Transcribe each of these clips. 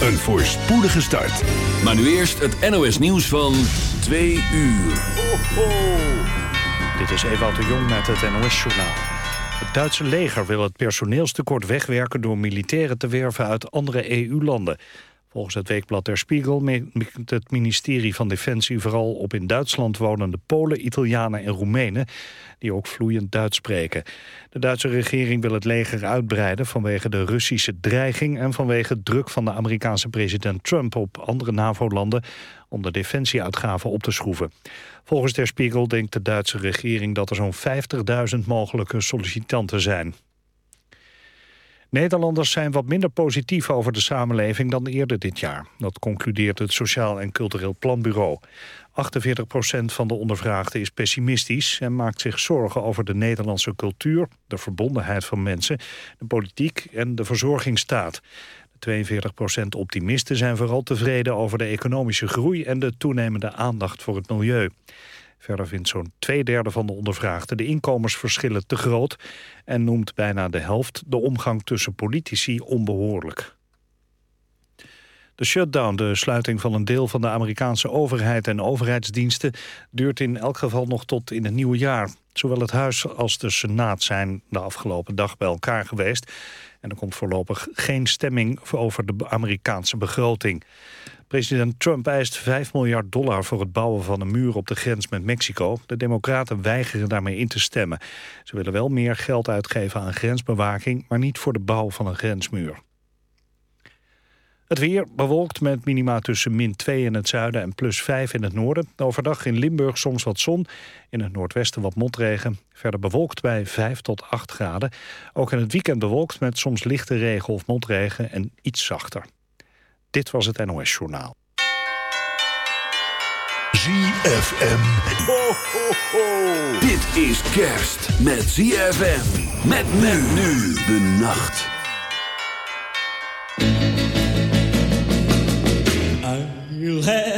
Een voorspoedige start. Maar nu eerst het NOS nieuws van 2 uur. Ho, ho. Dit is Ewout de Jong met het NOS-journaal. Het Duitse leger wil het personeelstekort wegwerken... door militairen te werven uit andere EU-landen. Volgens het weekblad Der Spiegel het ministerie van Defensie vooral op in Duitsland wonende Polen, Italianen en Roemenen, die ook vloeiend Duits spreken. De Duitse regering wil het leger uitbreiden vanwege de Russische dreiging en vanwege druk van de Amerikaanse president Trump op andere NAVO-landen om de defensieuitgaven op te schroeven. Volgens Der Spiegel denkt de Duitse regering dat er zo'n 50.000 mogelijke sollicitanten zijn. Nederlanders zijn wat minder positief over de samenleving dan eerder dit jaar. Dat concludeert het Sociaal en Cultureel Planbureau. 48% van de ondervraagden is pessimistisch... en maakt zich zorgen over de Nederlandse cultuur... de verbondenheid van mensen, de politiek en de verzorgingsstaat. De 42% optimisten zijn vooral tevreden over de economische groei... en de toenemende aandacht voor het milieu. Verder vindt zo'n twee derde van de ondervraagden de inkomensverschillen te groot... en noemt bijna de helft de omgang tussen politici onbehoorlijk. De shutdown, de sluiting van een deel van de Amerikaanse overheid en overheidsdiensten, duurt in elk geval nog tot in het nieuwe jaar. Zowel het Huis als de Senaat zijn de afgelopen dag bij elkaar geweest. En er komt voorlopig geen stemming over de Amerikaanse begroting. President Trump eist 5 miljard dollar voor het bouwen van een muur op de grens met Mexico. De democraten weigeren daarmee in te stemmen. Ze willen wel meer geld uitgeven aan grensbewaking, maar niet voor de bouw van een grensmuur. Het weer bewolkt met minima tussen min 2 in het zuiden en plus 5 in het noorden. Overdag in Limburg soms wat zon, in het noordwesten wat motregen. Verder bewolkt bij 5 tot 8 graden. Ook in het weekend bewolkt met soms lichte regen of motregen en iets zachter. Dit was het NOS Journaal. ZFM. Ho, ho, ho. Dit is kerst met ZFM. Met men nu de nacht. I'll have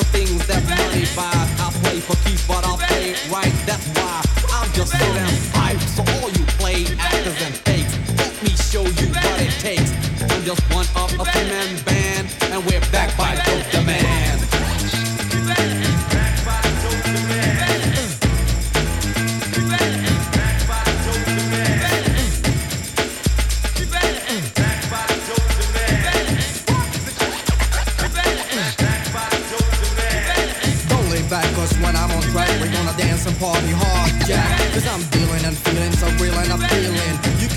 the things that money buys. I play for keeps, but I'll play right. That's why I'm just so damn hyped. So all you play actors and fakes, let me show you what it takes. I'm just one of a three-man band, and we're back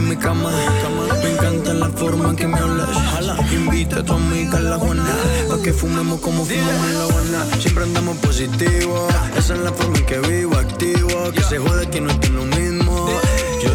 en mi cama. Me encanta la forma en que me hablas. Invita a tu amiga a la Juana. Pa' que fumemos como fumamos en la Habana. Siempre andamos positivos. Esa es la forma en que vivo, activo. Que se jode que no estoy lo mismo. Yo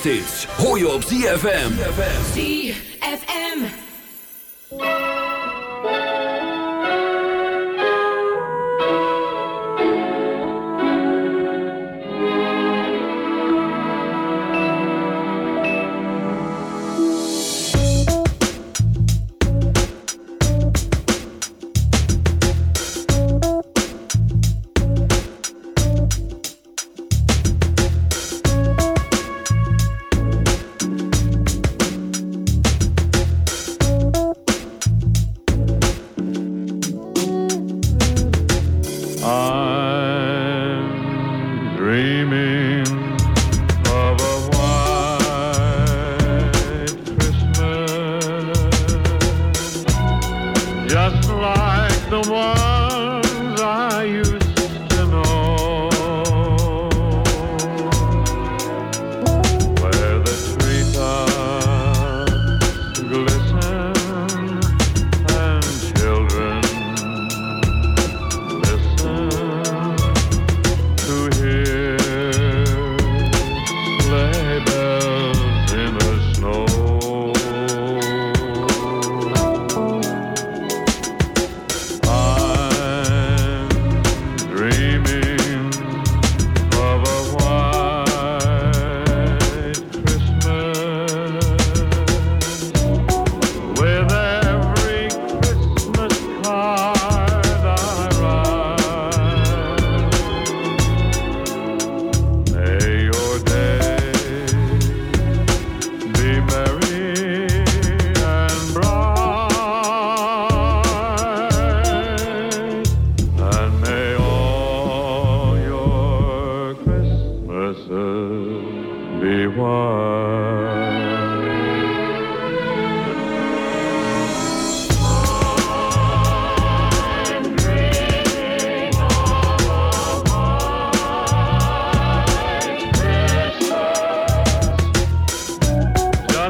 kerstdienst. Hoor je op ZFM.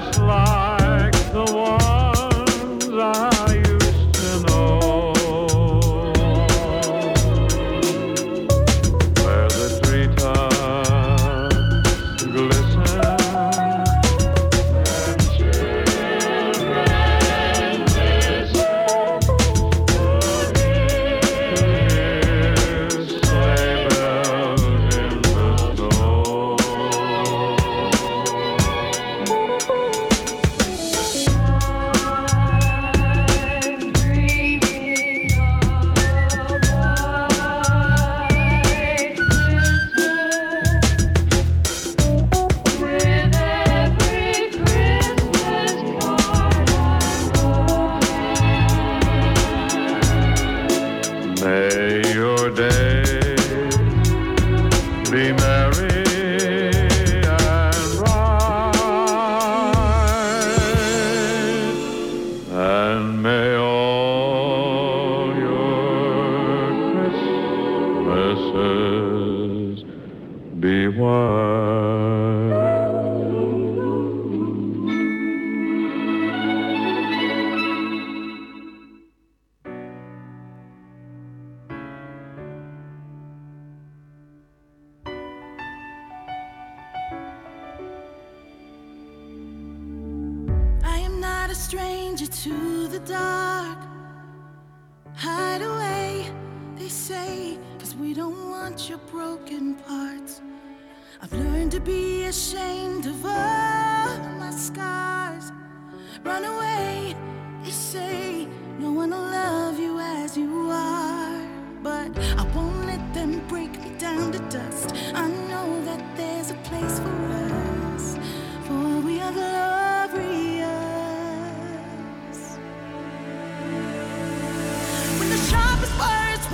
just.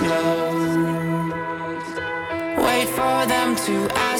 slow. Wait for them to ask.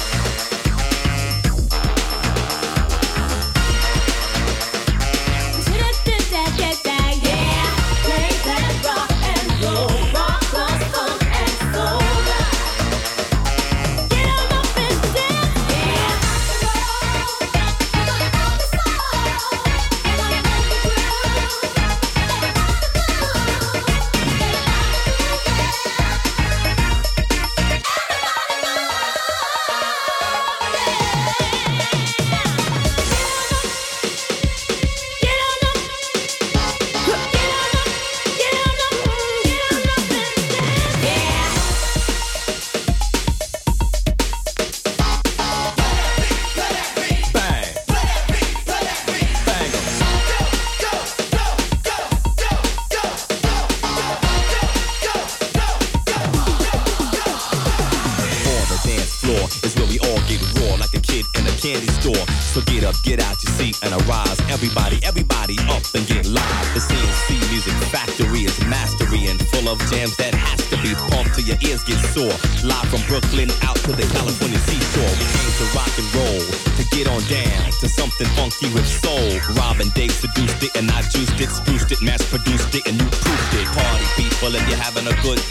Good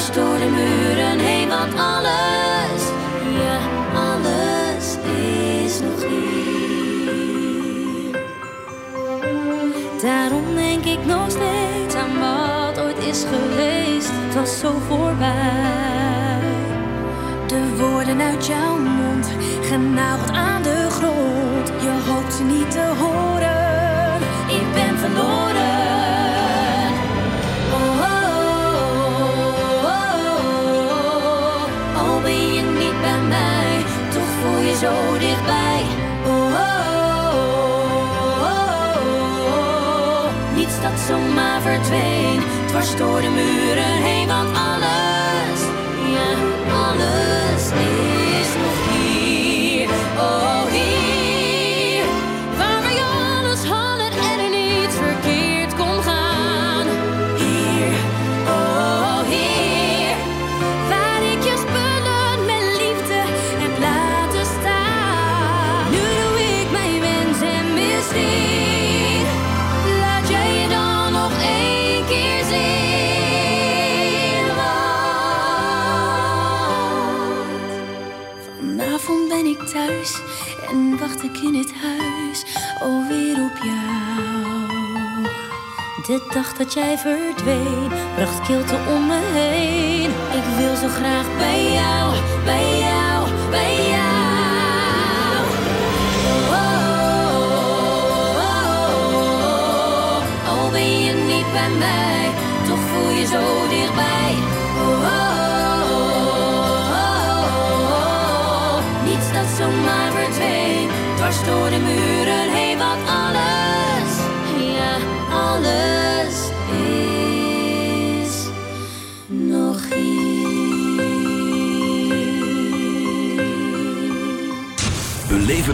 Dwars door de muren heen, want alles, ja, alles is nog hier. Daarom denk ik nog steeds aan wat ooit is geweest, het was zo voorbij. De woorden uit jouw mond, genageld aan de grond. Je hoopt niet te horen. Zomaar verdween, dwars door de muren heen, want alles, ja, alles is dag dat jij verdween, bracht kilte om me heen. Ik wil zo graag bij jou,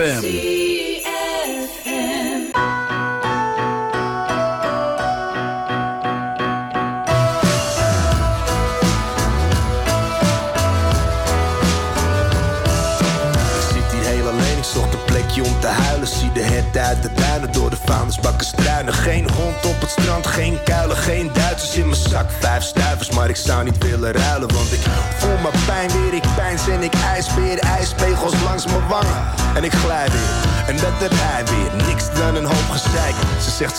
ZFM.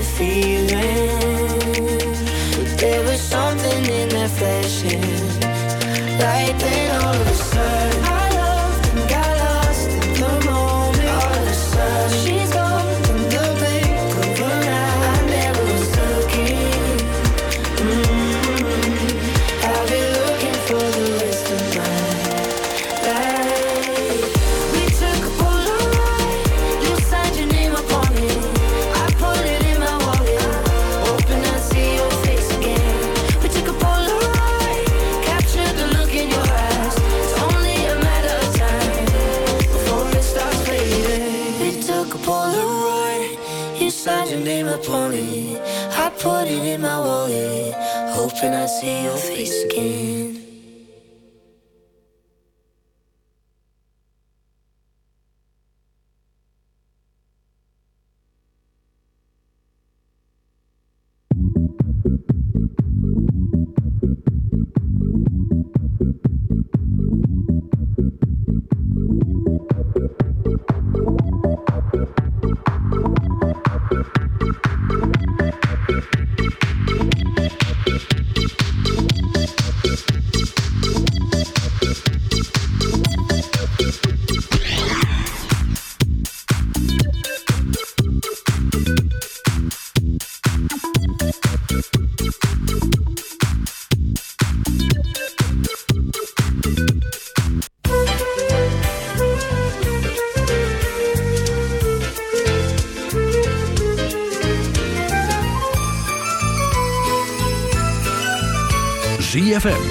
a feeling. There was something in that flashing like that.